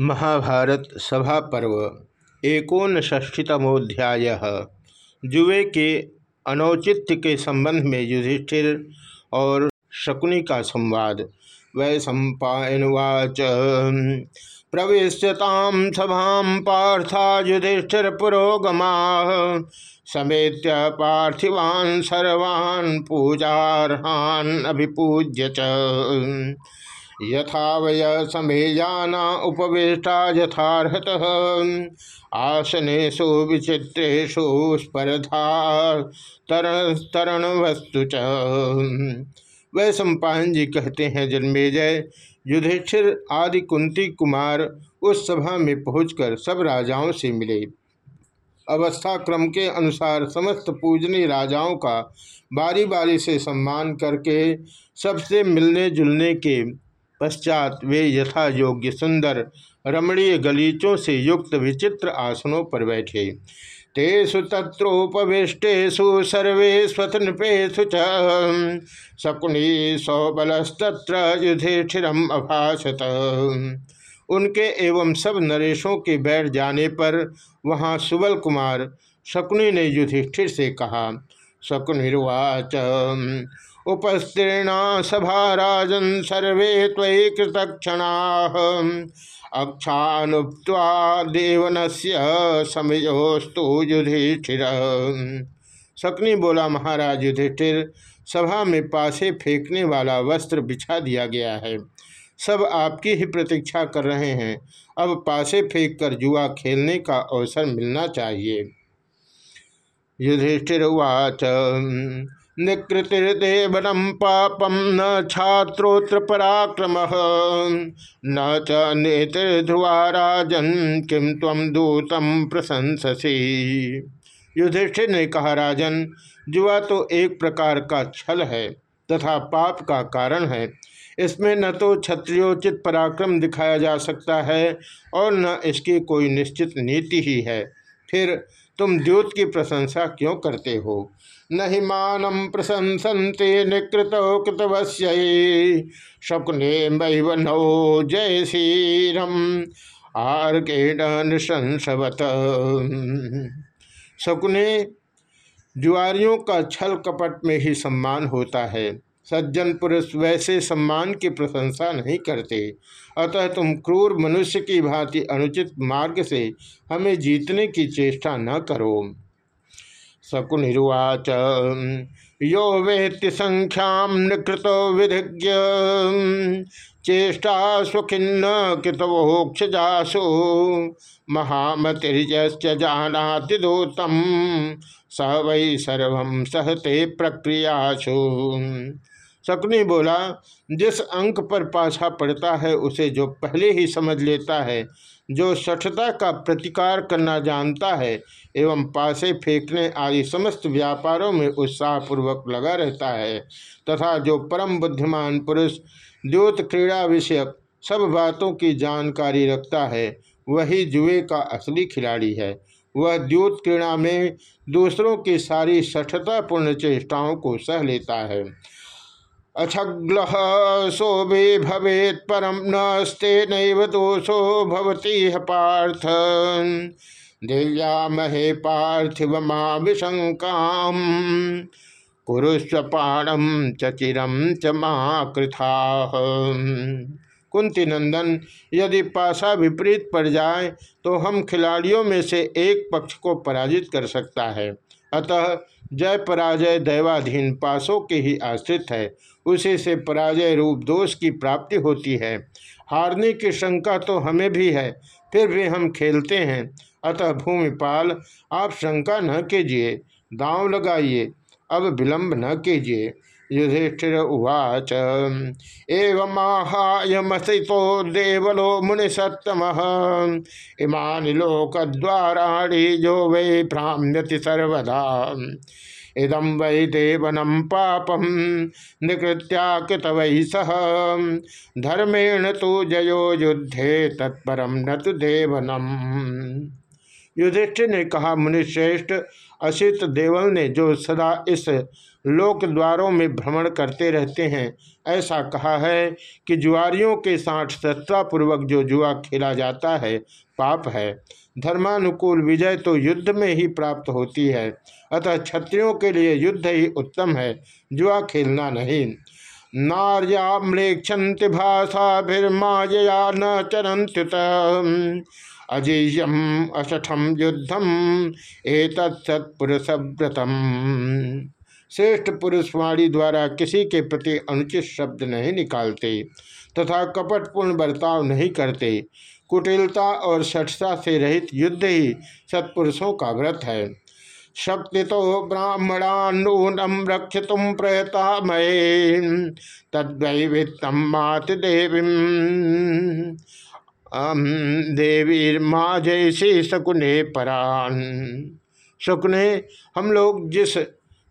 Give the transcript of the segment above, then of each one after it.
महाभारत सभा पर्व एकोन षष्ठीतमोध्याय जुए के अनौचित्य के संबंध में युधिष्ठिर और शकुनी का संवाद। वै सम्पावाच सभा पार्था युधिष्ठिर पुरोगमा। समेत पार्थिवान सर्वान् पूजारहान अभिपूज्य च। यथा वय समेयाना उपवेष्टा यथार्हत। आसनेशु विचित्रेशु स्पर्धा तरण तरण वस्तु वह सम्पायन जी कहते हैं, जन्मेजय, युधिष्ठिर आदि कुंती कुमार उस सभा में पहुंचकर सब राजाओं से मिले। अवस्था क्रम के अनुसार समस्त पूजनीय राजाओं का बारी बारी से सम्मान करके सबसे मिलने जुलने के पश्चात वे यथा योग्य सुंदर रमणीय गलीचों से युक्त विचित्र आसनों पर बैठे। तेषु तत्रोपविष्टेषु सर्वे स्वतनृपेशु च। शकुनी सौबलस्तत्र युधिष्ठिरम अभाषत उनके एवं सब नरेशों के बैठ जाने पर वहाँ सुबल कुमार शकुनी ने युधिष्ठिर से कहा, शकुनिर्वाच उपस्तीर्णा सभा राजन सर्वे त्वयि कृतक्षणा। देवन से समयोस्तु युधिष्ठिर। शक्नि बोला, महाराज युधिष्ठिर, सभा में पासे फेंकने वाला वस्त्र बिछा दिया गया है। सब आपकी ही प्रतीक्षा कर रहे हैं। अब पासे फेंक कर जुआ खेलने का अवसर मिलना चाहिए। युधिष्ठिर, वाच। निकृतिर्देवनम पापम न छात्रोत्र पराक्रम न च नेतृध्रुवा राजन किम तम दूतम प्रशंससी। युधिष्ठिर ने कहा, राजन, जुआ तो एक प्रकार का छल है तथा पाप का कारण है। इसमें न तो क्षत्रियोचित पराक्रम दिखाया जा सकता है और न इसकी कोई निश्चित नीति ही है। फिर तुम द्योत की प्रशंसा क्यों करते हो? न ही मानम प्रशंसते निकृत कृतवश्य शकुने मैव नो जय श्रीरम आर्केण नृशंसवत। शकुने जुआरियों का छल कपट में ही सम्मान होता है। सज्जन पुरुष वैसे सम्मान की प्रशंसा नहीं करते। अतः तुम क्रूर मनुष्य की भांति अनुचित मार्ग से हमें जीतने की चेष्टा न करो। शकुनिर्वाच, यो वेत्ति संख्या निकृत विधिज्ञ, चेष्टा सुखिन्न कृतवोक्षजासु महामतिर्यश्च जानाति दूतम, स वै सर्व सहते प्रक्रियासु। शकुनी बोला, जिस अंक पर पाछा पड़ता है, उसे जो पहले ही समझ लेता है, जो सठता का प्रतिकार करना जानता है एवं पासे फेंकने आदि समस्त व्यापारों में उत्साहपूर्वक लगा रहता है, तथा जो परम बुद्धिमान पुरुष, द्योत क्रीड़ा विषयक, सब बातों की जानकारी रखता है, वही जुए का असली खिलाड़ी है। वह द्योत क्रीड़ा में दूसरों की सारी सठतापूर्ण चेष्टाओं को सह लेता है। अछग्ल शोभे भवेत परम नस्ते नैव दोषो भवती पार्थ। दिव्या महे पार्थिव माशंकाम कुरुस्वपाणम चचिरम च महाकृथा कुंती नंदन, यदि पासा विपरीत पड़ जाए तो हम खिलाड़ियों में से एक पक्ष को पराजित कर सकता है। अतः जय पराजय दैवाधीन पासों के ही आश्रित है, उसी से पराजय रूप दोष की प्राप्ति होती है। हारने की शंका तो हमें भी है, फिर भी हम खेलते हैं। अतः भूमिपाल, आप शंका न कीजिए, दांव लगाइए, अब विलंब न कीजिए। युधिष्ठिर उवाच, एवं आहायमसितो देवलो मुनिसत्तम। इमानि लोकद्वाराणि जो वै भ्राम्यति सर्वदा। इदम वै देवनम पापम निकृत्या कृत वै सह धर्मेण तो जयो युद्धे तत्परम न तो देवनम। युधिष्ठिर ने कहा मुनिश्रेष्ठ असित देवल ने जो सदा इस लोक द्वारों में भ्रमण करते रहते हैं, ऐसा कहा है कि जुआरियों के साथ सत्तापूर्वक जो जुआ खेला जाता है, पाप है। धर्मानुकूल विजय तो युद्ध में ही प्राप्त होती है, अतः क्षत्रियों के लिए युद्ध ही उत्तम है, जुआ खेलना नहीं। नार्या म्लेक्षंति भाषाभिर्माया न चरंत्युत अजेयम अशठम युद्धम एक सत्पुरुषव्रतम। श्रेष्ठ पुरुषवाणी द्वारा किसी के प्रति अनुचित शब्द नहीं निकालते तथा कपटपूर्ण बर्ताव नहीं करते। कुटिलता और सठता से रहित युद्ध ही सत्पुरुषों का व्रत है। शक्ति तो ब्राह्मणान्नूनम रक्ष तुम प्रयता मये तद्वैवित्तम मात देवी देवी माँ जैसे शकुने परान। शकुने, हम लोग जिस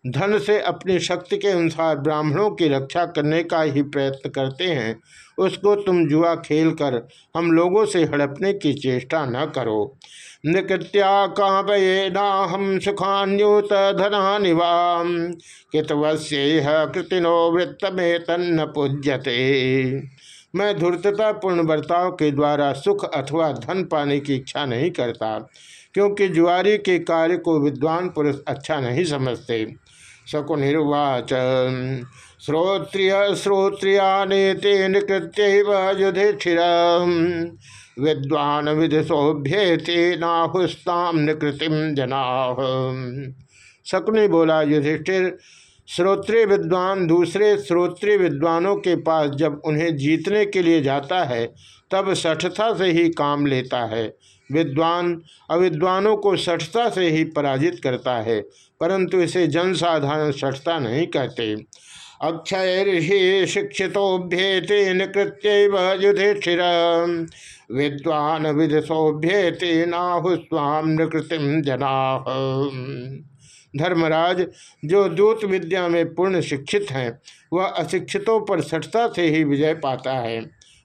धन से अपनी शक्ति के अनुसार ब्राह्मणों की रक्षा करने का ही प्रयत्न करते हैं, उसको तुम जुआ खेल कर हम लोगों से हड़पने की चेष्टा न करो। निकृत्या कांबये ना हम सुखान्युत धना निवाम कितवश्य कृतिनो वृत्त में तन्न पूज्यते। मैं धूर्तता पूर्ण बर्ताव के द्वारा सुख अथवा धन पाने की इच्छा नहीं करता, क्योंकि जुआरी के कार्य को विद्वान पुरुष अच्छा नहीं समझते। शकुनिर्वाच, श्रोत्रिय श्रोत्रिया श्रोत्रियानेते निकृत्य युधिष्ठिर। विद्वान विदुषोभ्येते नाहुस्ताम निकृतिम जना। शकुनि बोला, युधिष्ठिर श्रोत्रिय विद्वान दूसरे श्रोत्रिय विद्वानों के पास जब उन्हें जीतने के लिए जाता है, तब सठता से ही काम लेता है। विद्वान अविद्वानों को सठता से ही पराजित करता है, परंतु इसे जनसाधारण सठता नहीं कहते। अक्षय शिक्षितोभ्येते निकृत्य युधिष्ठिर। विद्वान विदसोभ्येते नाहुस्वाम निकृतिम जना। धर्मराज, जो दूत विद्या में पूर्ण शिक्षित हैं, वह अशिक्षितों पर सठता से ही विजय पाता है।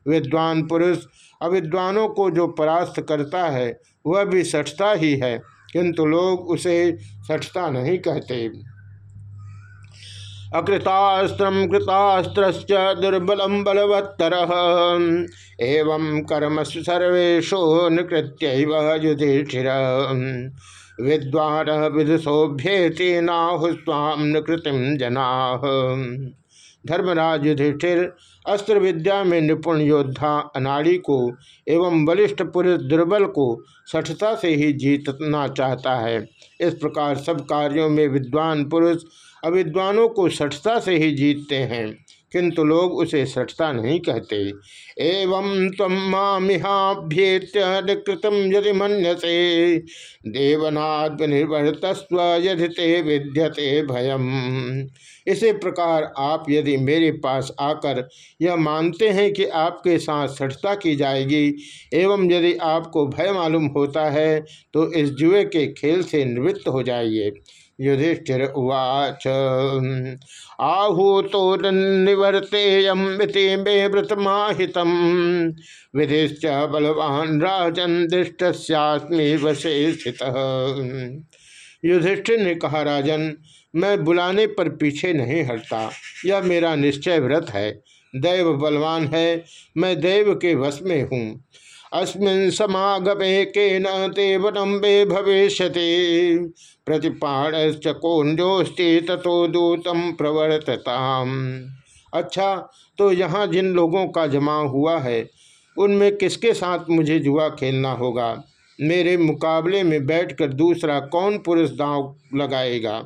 विद्वान पुरुष अविद्वानों को जो परास्त करता है, वह भी सठता ही है, किंतु लोग उसे सठता नहीं कहते। अकृतास्त्र कृतास्त्र दुर्बलम बलवत्तर। एवं कर्म सर्वेशो निकृत्य युधिष्ठिर विद्वान विदुषोभ्येति नाहुस्वाम निकृतिम जना। धर्मराज युधिष्ठिर अस्त्र विद्या में निपुण योद्धा, अनाड़ी को एवं वरिष्ठ पुरुष दुर्बल को सठता से ही जीतना चाहता है। इस प्रकार सब कार्यों में विद्वान पुरुष अविद्वानों को सठता से ही जीतते हैं। किंतु लोग उसे सठता नहीं कहते। एवं तम मामिहाभ्येत्य कृतम यदि मनसे देवनाथ निर्वर्तस्व यदि ते विद्यते भयम। इसी प्रकार आप यदि मेरे पास आकर यह मानते हैं कि आपके साथ सठता की जाएगी, एवं यदि आपको भय मालूम होता है तो इस जुए के खेल से निवृत्त हो जाइए। युधिष्ठिर उवाच। आहूतो निवर्तेयमिति मे विधिश्च बलवान राजन दृष्टस्यास्मी वशे स्थित युधिष्ठिर ने कहा, राजन, मैं बुलाने पर पीछे नहीं हटता। यह मेरा निश्चय व्रत है। दैव बलवान है। मैं देव के वश में हूँ। अस्मिन् समागमे केन ते वनम्बे भविष्य प्रतिपाणश्च कौंजोस्ति तथो दूतम प्रवर्तताम। अच्छा तो यहाँ जिन लोगों का जमा हुआ है, उनमें किसके साथ मुझे जुआ खेलना होगा? मेरे मुकाबले में बैठकर दूसरा कौन पुरुष दांव लगाएगा?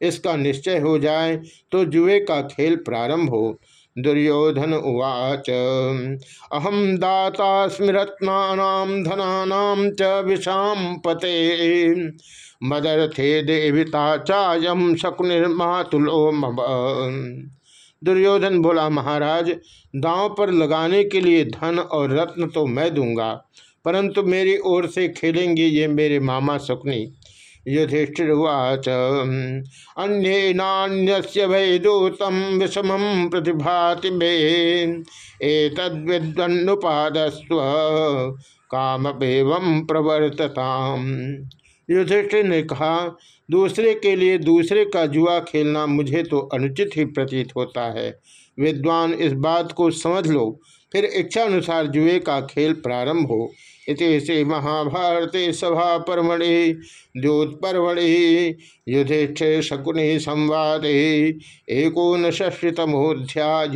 इसका निश्चय हो जाए तो जुए का खेल प्रारंभ हो। दुर्योधन उवाच अहम दाता स्मृत्ना धना च विषाम पते। मदर्थे देविता चायम शकुनिर्मातुलो दुर्योधन बोला, महाराज, दांव पर लगाने के लिए धन और रत्न तो मैं दूँगा, परंतु मेरी ओर से खेलेंगे ये मेरे मामा शकुनी। युधिष्ठिर्वाच। अन्य भय विषम प्रतिभाति मे। एक विद्वन्नुपादस्व काम एवं प्रवर्तता युधिष्ठिर ने कहा, दूसरे के लिए दूसरे का जुआ खेलना मुझे तो अनुचित ही प्रतीत होता है। विद्वान, इस बात को समझ लो। फिर इच्छा अनुसार जुए का खेल प्रारंभ हो। इति श्री महाभारती सभा परमणि द्यूत परमणि युधिष्ठिर शकुनि संवाद एकोनष्टितमोध्याय